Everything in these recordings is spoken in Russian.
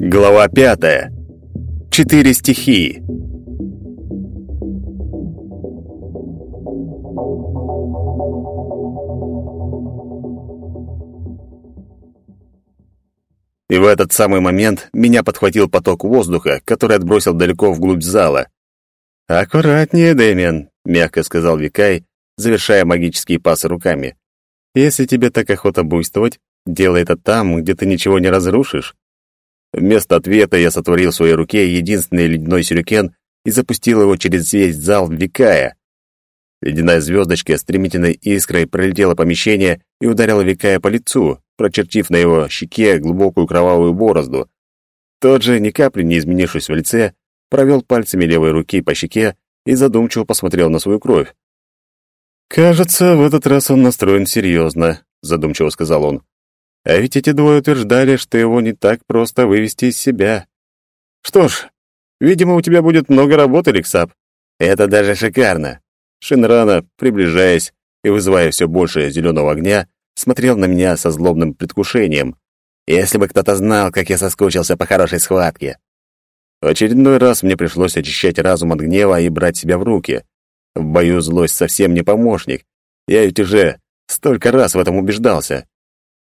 Глава пятая. Четыре стихии. И в этот самый момент меня подхватил поток воздуха, который отбросил далеко вглубь зала. «Аккуратнее, Дэмиан», — мягко сказал Викай, завершая магические пасы руками. «Если тебе так охота буйствовать, делай это там, где ты ничего не разрушишь». Вместо ответа я сотворил в своей руке единственный ледяной сюрикен и запустил его через весь зал Викая. Ледяная звездочка стремительной искрой пролетела помещение и ударила Викая по лицу, прочертив на его щеке глубокую кровавую борозду. Тот же, ни капли не изменившись в лице, провел пальцами левой руки по щеке и задумчиво посмотрел на свою кровь. «Кажется, в этот раз он настроен серьезно», — задумчиво сказал он. «А ведь эти двое утверждали, что его не так просто вывести из себя. Что ж, видимо, у тебя будет много работы, Лексап. Это даже шикарно. Шинрана, приближаясь и вызывая все больше зеленого огня, смотрел на меня со злобным предвкушением. Если бы кто-то знал, как я соскучился по хорошей схватке. Очередной раз мне пришлось очищать разум от гнева и брать себя в руки. В бою злость совсем не помощник. Я ведь уже столько раз в этом убеждался.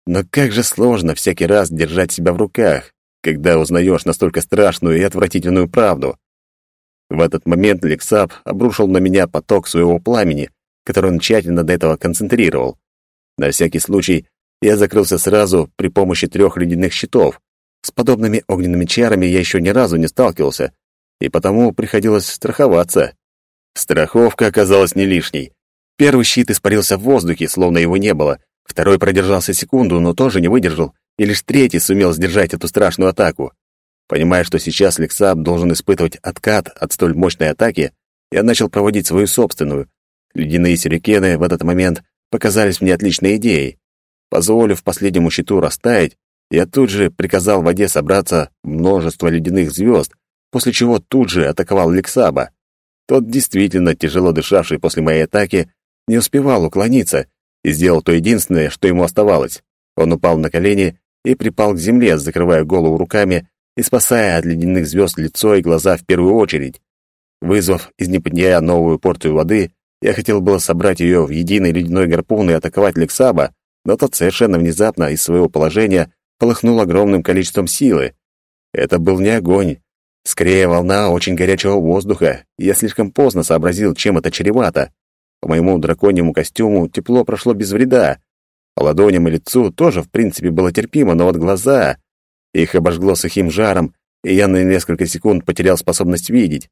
Но как же сложно всякий раз держать себя в руках, когда узнаешь настолько страшную и отвратительную правду. В этот момент Лексап обрушил на меня поток своего пламени, который он тщательно до этого концентрировал. На всякий случай я закрылся сразу при помощи трех ледяных щитов. С подобными огненными чарами я еще ни разу не сталкивался, и потому приходилось страховаться. Страховка оказалась не лишней. Первый щит испарился в воздухе, словно его не было. Второй продержался секунду, но тоже не выдержал, и лишь третий сумел сдержать эту страшную атаку. Понимая, что сейчас Лексап должен испытывать откат от столь мощной атаки, я начал проводить свою собственную. Ледяные сюрикены в этот момент показались мне отличной идеей. Позволив последнему щиту растаять, я тут же приказал воде собраться множество ледяных звезд, после чего тут же атаковал Лексаба. Тот, действительно тяжело дышавший после моей атаки, не успевал уклониться и сделал то единственное, что ему оставалось. Он упал на колени и припал к земле, закрывая голову руками и спасая от ледяных звезд лицо и глаза в первую очередь. Вызвав из неподняя новую порцию воды, я хотел было собрать ее в единый ледяной гарпун и атаковать Лексаба, но тот совершенно внезапно из своего положения полыхнул огромным количеством силы. Это был не огонь, скорее волна очень горячего воздуха, я слишком поздно сообразил, чем это чревато. По моему драконьему костюму тепло прошло без вреда. По ладоням и лицу тоже, в принципе, было терпимо, но вот глаза... Их обожгло сухим жаром, и я на несколько секунд потерял способность видеть.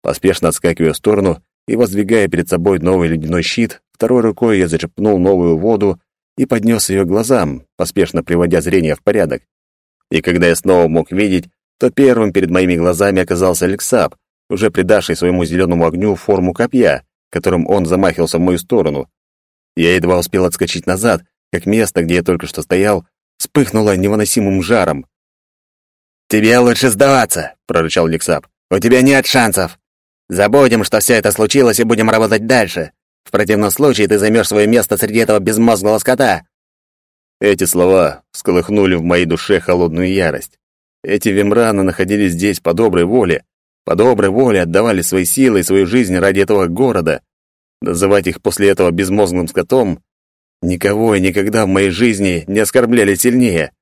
Поспешно отскакивая в сторону и воздвигая перед собой новый ледяной щит, второй рукой я зачерпнул новую воду и поднес ее глазам, поспешно приводя зрение в порядок. И когда я снова мог видеть, то первым перед моими глазами оказался Алексап, уже придавший своему зеленому огню форму копья, которым он замахивался в мою сторону. Я едва успел отскочить назад, как место, где я только что стоял, вспыхнуло невыносимым жаром. «Тебе лучше сдаваться», — прорычал Лексап. «У тебя нет шансов. Забудем, что все это случилось, и будем работать дальше. В противном случае ты займешь свое место среди этого безмозглого скота». Эти слова всколыхнули в моей душе холодную ярость. Эти вимраны находились здесь по доброй воле, по доброй воле отдавали свои силы и свою жизнь ради этого города. Называть их после этого безмозглым скотом никого и никогда в моей жизни не оскорбляли сильнее.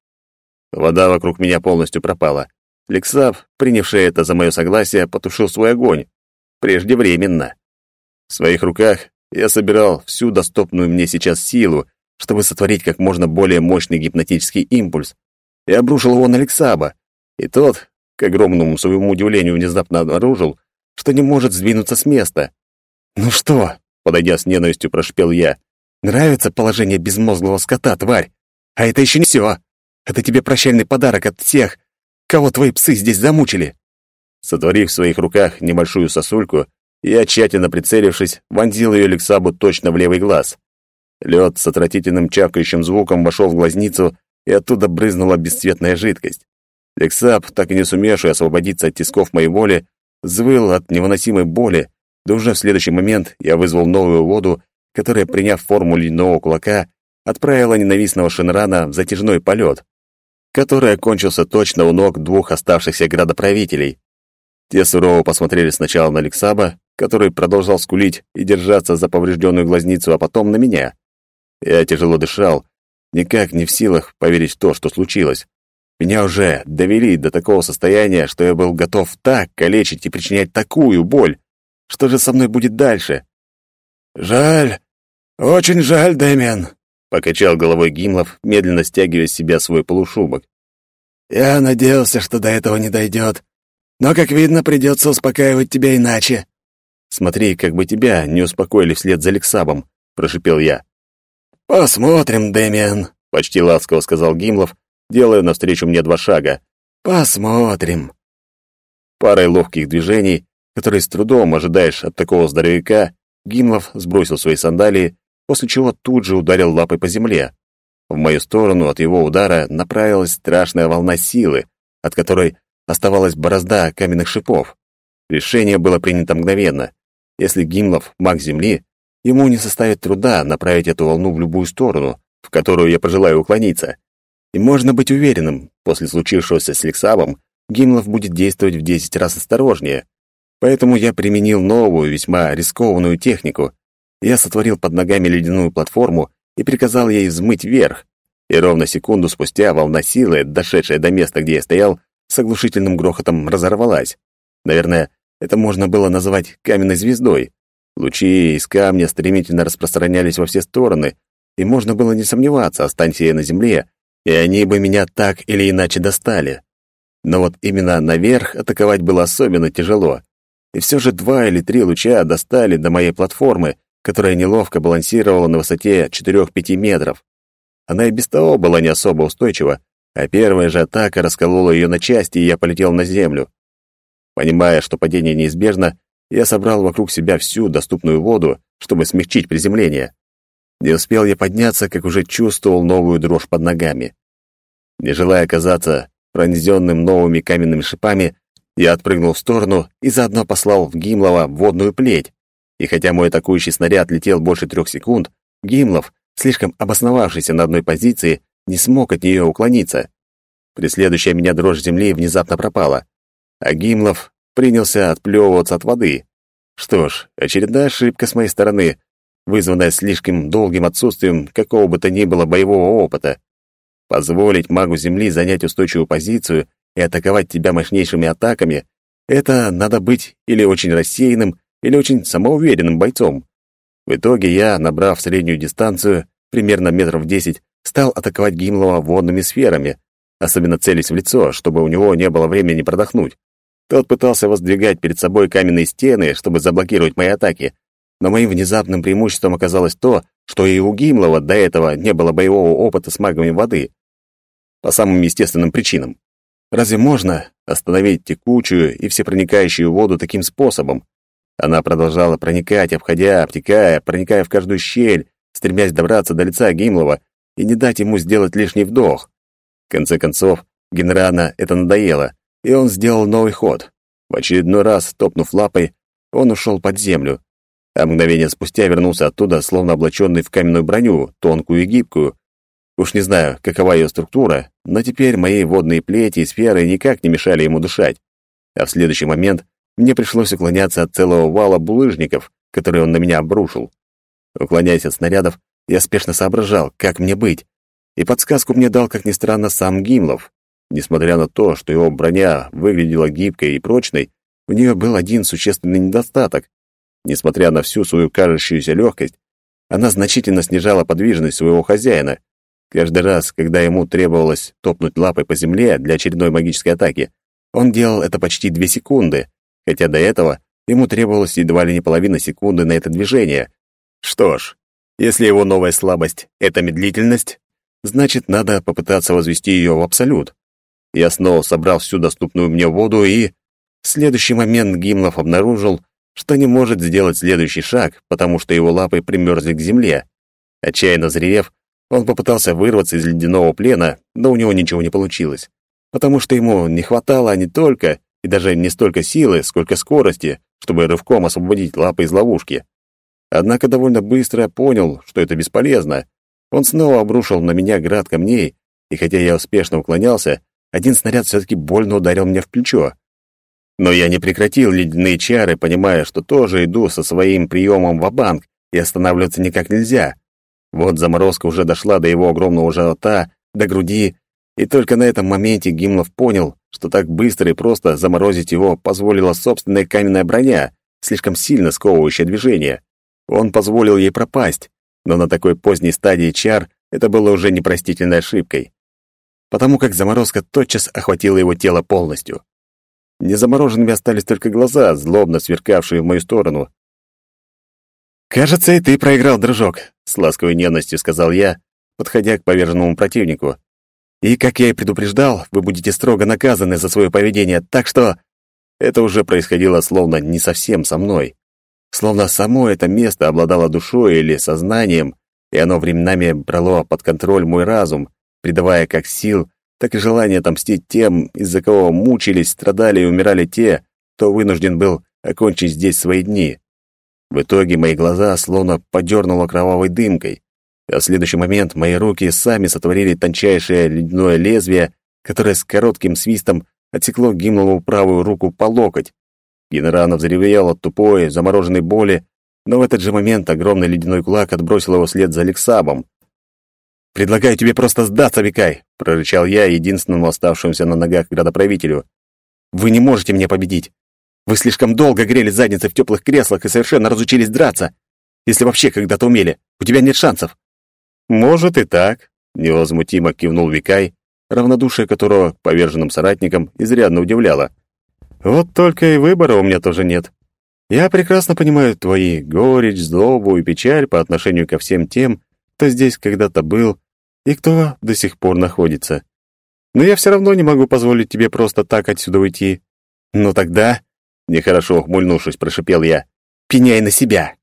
Вода вокруг меня полностью пропала. Лексав, принявший это за мое согласие, потушил свой огонь. Преждевременно. В своих руках я собирал всю доступную мне сейчас силу, чтобы сотворить как можно более мощный гипнотический импульс, и обрушил его на Лексаба. И тот, к огромному своему удивлению, внезапно обнаружил, что не может сдвинуться с места. «Ну что?» — подойдя с ненавистью, прошипел я. «Нравится положение безмозглого скота, тварь? А это еще не все. Это тебе прощальный подарок от всех, кого твои псы здесь замучили». Сотворив в своих руках небольшую сосульку, я, тщательно прицелившись, вонзил ее Лексабу точно в левый глаз. Лед с отвратительным чавкающим звуком вошел в глазницу, и оттуда брызнула бесцветная жидкость. Лексаб, так и не сумевший освободиться от тисков моей воли, взвыл от невыносимой боли Да уже в следующий момент я вызвал новую воду, которая, приняв форму ледяного кулака, отправила ненавистного Шинрана в затяжной полет, который окончился точно у ног двух оставшихся градоправителей. Те сурово посмотрели сначала на Алексаба, который продолжал скулить и держаться за поврежденную глазницу, а потом на меня. Я тяжело дышал, никак не в силах поверить в то, что случилось. Меня уже довели до такого состояния, что я был готов так калечить и причинять такую боль. Что же со мной будет дальше? «Жаль, очень жаль, Дэмиан», — покачал головой Гимлов, медленно стягивая с себя свой полушубок. «Я надеялся, что до этого не дойдет, но, как видно, придется успокаивать тебя иначе». «Смотри, как бы тебя не успокоили вслед за Лексабом», — прошипел я. «Посмотрим, Дэмиан», — почти ласково сказал Гимлов, делая навстречу мне два шага. «Посмотрим». Парой ловких движений, которые с трудом ожидаешь от такого здоровяка, Гимлов сбросил свои сандалии, после чего тут же ударил лапой по земле. В мою сторону от его удара направилась страшная волна силы, от которой оставалась борозда каменных шипов. Решение было принято мгновенно. Если Гимлов — маг Земли, ему не составит труда направить эту волну в любую сторону, в которую я пожелаю уклониться. И можно быть уверенным, после случившегося с Лексавом, Гимлов будет действовать в десять раз осторожнее. Поэтому я применил новую, весьма рискованную технику. Я сотворил под ногами ледяную платформу и приказал ей взмыть вверх. И ровно секунду спустя волна силы, дошедшая до места, где я стоял, с оглушительным грохотом разорвалась. Наверное, это можно было назвать каменной звездой. Лучи из камня стремительно распространялись во все стороны, и можно было не сомневаться, останься я на земле, и они бы меня так или иначе достали. Но вот именно наверх атаковать было особенно тяжело. И все же два или три луча достали до моей платформы, которая неловко балансировала на высоте 4-5 метров. Она и без того была не особо устойчива, а первая же атака расколола ее на части, и я полетел на землю. Понимая, что падение неизбежно, я собрал вокруг себя всю доступную воду, чтобы смягчить приземление. Не успел я подняться, как уже чувствовал новую дрожь под ногами. Не желая оказаться пронзенным новыми каменными шипами, я отпрыгнул в сторону и заодно послал в Гимлова водную плеть. И хотя мой атакующий снаряд летел больше трех секунд, Гимлов, слишком обосновавшийся на одной позиции, не смог от нее уклониться. Преследующая меня дрожь земли внезапно пропала, а Гимлов принялся отплевываться от воды. Что ж, очередная ошибка с моей стороны, вызванная слишком долгим отсутствием какого бы то ни было боевого опыта. Позволить магу Земли занять устойчивую позицию и атаковать тебя мощнейшими атаками — это надо быть или очень рассеянным, или очень самоуверенным бойцом. В итоге я, набрав среднюю дистанцию, примерно метров десять, стал атаковать Гимлова водными сферами, особенно целясь в лицо, чтобы у него не было времени продохнуть. Тот пытался воздвигать перед собой каменные стены, чтобы заблокировать мои атаки, но моим внезапным преимуществом оказалось то, что и у Гимлова до этого не было боевого опыта с магами воды. По самым естественным причинам. Разве можно остановить текучую и всепроникающую воду таким способом? Она продолжала проникать, обходя, обтекая, проникая в каждую щель, стремясь добраться до лица Гимлова и не дать ему сделать лишний вдох. В конце концов, Генрана это надоело, и он сделал новый ход. В очередной раз, топнув лапой, он ушел под землю, а мгновение спустя вернулся оттуда, словно облаченный в каменную броню, тонкую и гибкую. Уж не знаю, какова ее структура, но теперь мои водные плети и сферы никак не мешали ему дышать. А в следующий момент мне пришлось уклоняться от целого вала булыжников, которые он на меня обрушил. Уклоняясь от снарядов, я спешно соображал, как мне быть. И подсказку мне дал, как ни странно, сам Гимлов. Несмотря на то, что его броня выглядела гибкой и прочной, у нее был один существенный недостаток. Несмотря на всю свою кажущуюся легкость, она значительно снижала подвижность своего хозяина. Каждый раз, когда ему требовалось топнуть лапой по земле для очередной магической атаки, он делал это почти две секунды, хотя до этого ему требовалось едва ли не половина секунды на это движение. Что ж, если его новая слабость — это медлительность, значит, надо попытаться возвести ее в абсолют. Я снова собрал всю доступную мне воду и... В следующий момент Гимлов обнаружил, что не может сделать следующий шаг, потому что его лапы примерзли к земле. Отчаянно зрев, он попытался вырваться из ледяного плена, но у него ничего не получилось, потому что ему не хватало не только и даже не столько силы, сколько скорости, чтобы рывком освободить лапы из ловушки. Однако довольно быстро понял, что это бесполезно. Он снова обрушил на меня град камней, и хотя я успешно уклонялся, один снаряд все-таки больно ударил меня в плечо. Но я не прекратил ледяные чары, понимая, что тоже иду со своим приемом в банк и останавливаться никак нельзя. Вот заморозка уже дошла до его огромного живота, до груди, и только на этом моменте Гимлов понял, что так быстро и просто заморозить его позволила собственная каменная броня, слишком сильно сковывающая движение. Он позволил ей пропасть, но на такой поздней стадии чар это было уже непростительной ошибкой, потому как заморозка тотчас охватила его тело полностью. Незамороженными остались только глаза, злобно сверкавшие в мою сторону. «Кажется, и ты проиграл, дружок», — с ласковой ненавистью сказал я, подходя к поверженному противнику. «И, как я и предупреждал, вы будете строго наказаны за свое поведение, так что...» Это уже происходило словно не совсем со мной. Словно само это место обладало душой или сознанием, и оно временами брало под контроль мой разум, придавая как сил, так и желание отомстить тем, из-за кого мучились, страдали и умирали те, кто вынужден был окончить здесь свои дни. В итоге мои глаза словно подернуло кровавой дымкой, а в следующий момент мои руки сами сотворили тончайшее ледяное лезвие, которое с коротким свистом отсекло Гимлову правую руку по локоть. Генеранов заревел от тупой, замороженной боли, но в этот же момент огромный ледяной кулак отбросил его след за Алексабом. «Предлагаю тебе просто сдаться, Викай!» — прорычал я единственному оставшемуся на ногах градоправителю. «Вы не можете меня победить! Вы слишком долго грели задницы в теплых креслах и совершенно разучились драться! Если вообще когда-то умели, у тебя нет шансов!» «Может и так», — невозмутимо кивнул Викай, равнодушие которого к поверженным соратникам изрядно удивляло. Вот только и выбора у меня тоже нет. Я прекрасно понимаю твои горечь, злобу и печаль по отношению ко всем тем, кто здесь когда-то был и кто до сих пор находится. Но я все равно не могу позволить тебе просто так отсюда уйти. Ну тогда, нехорошо ухмыльнувшись, прошипел я, пеняй на себя.